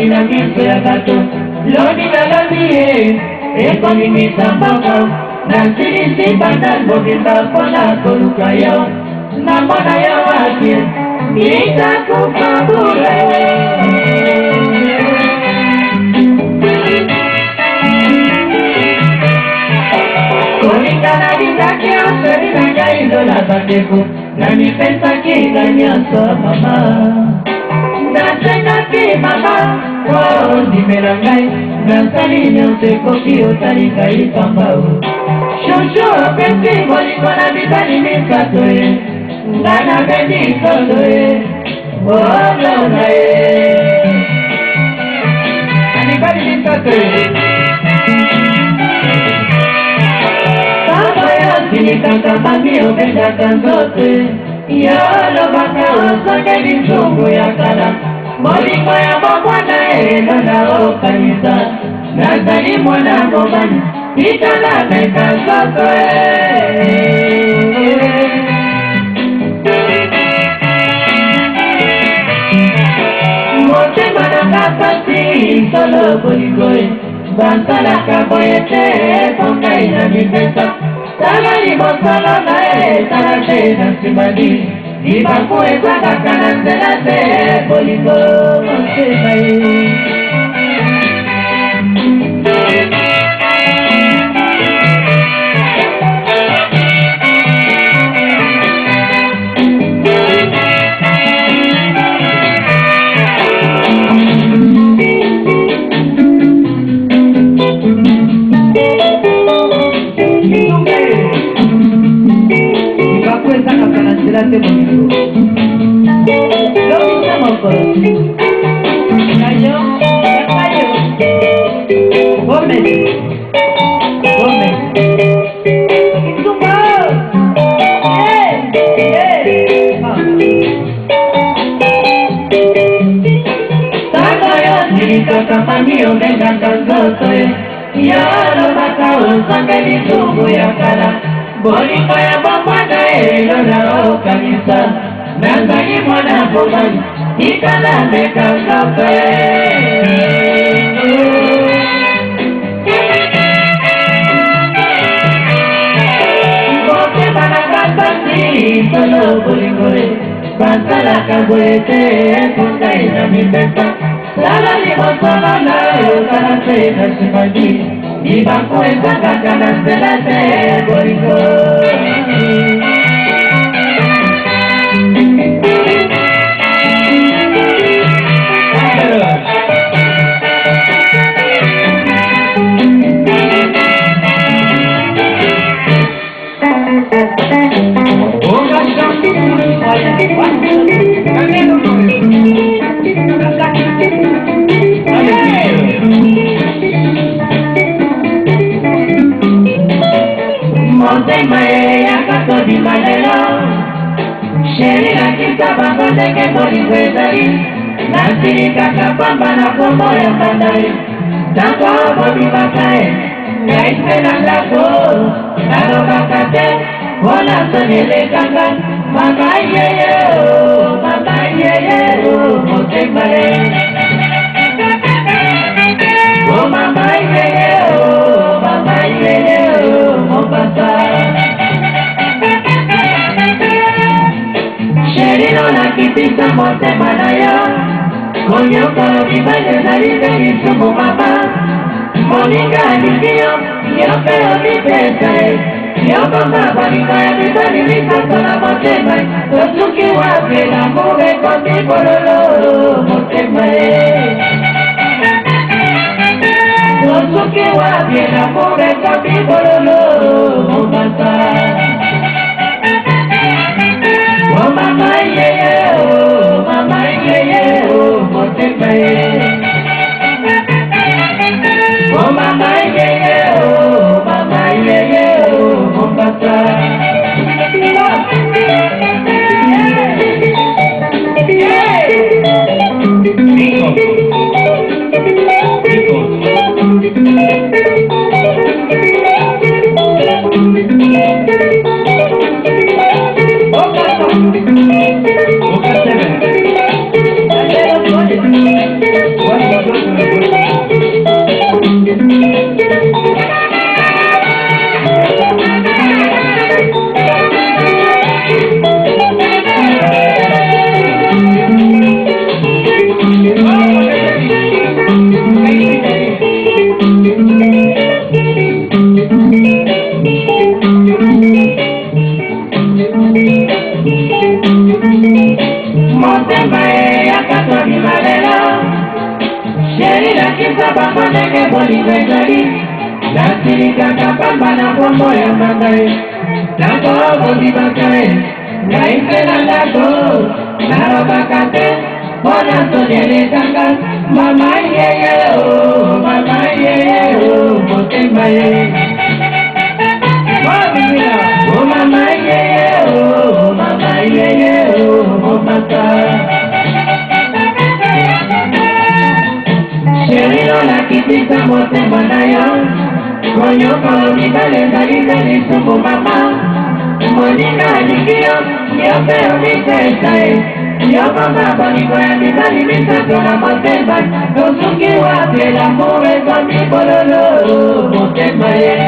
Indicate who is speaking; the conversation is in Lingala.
Speaker 1: ezali na miso ya bato loni nalami ye ekoningisa mbongo nasilisi banda mobimba mpona koluka yo namona yo wapi itakufa bule ngai ndola bandeko na mipesaki nga nyonso mama nasenaki mama po oh, ondimela ngai nasali nyonso ekoki otali ngai pamba o shosho opesi bolingo na mibali misato ye nga nabendi soso ye bozo na ye na mibali misato ye pamba yo silikaka bangi obendaka nzote yo lobaka osokeli nzungu ya kala molimo ya mokwana elonda okanisa nazali mwana mobali tikala meka nzoto eh. motema nanga pasi solo bolingoe eh. basalaka boye te ekongai na mipesa tala libosolo na ye tala te na nsima nini Ni pa la cara de bolingo motema ye bolingo ya bomwana elelo na okanisa nazali mwana bomani ikala mekangope solo bolingore basalaka boye te epongai na mipeta tala libosolo na yokala te na simadi y bajo el Santa Cana se la Monte Maea, eh, Cato di Malelo, Sherira Kisa Bamba de Kebori Wezari, Nasiri Kaka Bamba na Kombo ya Sandari, Tango Abo di Batae, Naispe na Lako, Nalo Bakate, Wala Sonele Kanga, Mama Yeye, oh, Mama Yeye, oh, Monte Maea. Eh. motema na yo koyokola mibale ezali ndenge sumu mama moninga alingi yo nyonso yo mipesa e yokonga baninga ya mibali misato na motema tosuki wapi lamour ekomi bololo motema e tosuki wapi lamour ekomi bololo
Speaker 2: bizengeli
Speaker 1: nasilikaka pamba na kombo ya mangai nakobobimaka ye ngai mpe na ndako nalobaka te mpo na soni elekanga mama yeye o oh, mama yeye o oh, motema ye nakitisa motema na yo konyokolo mibale ezalisa lisumu mama moninga alingi yo nyonso yo mitesa ye yo mama bolingo ya mibali misato na motema tosuki wapi lamour ekomi bololo motema ye